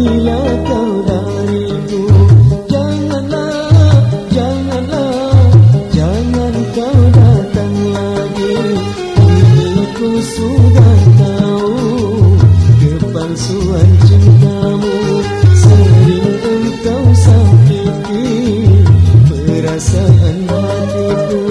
Jika kau dari ku, janganlah, janganlah, jangan kau datang lagi. Kuku sudah tahu kepanasan cintamu seringkau sakiti perasaan hatiku.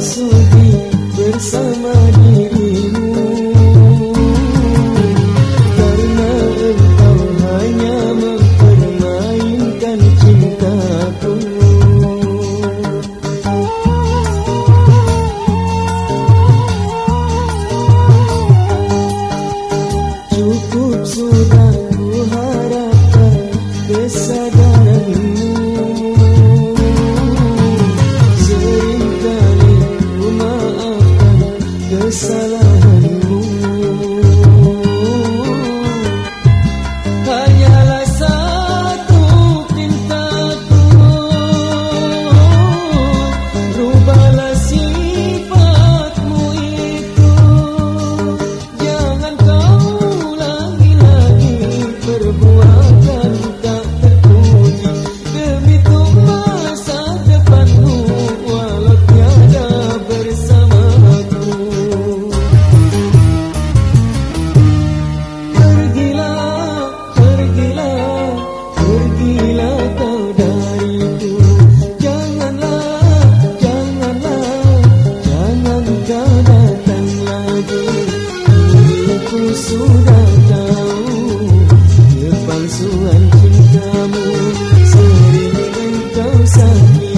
azul Kepalsuan cintamu Sering engkau sakiti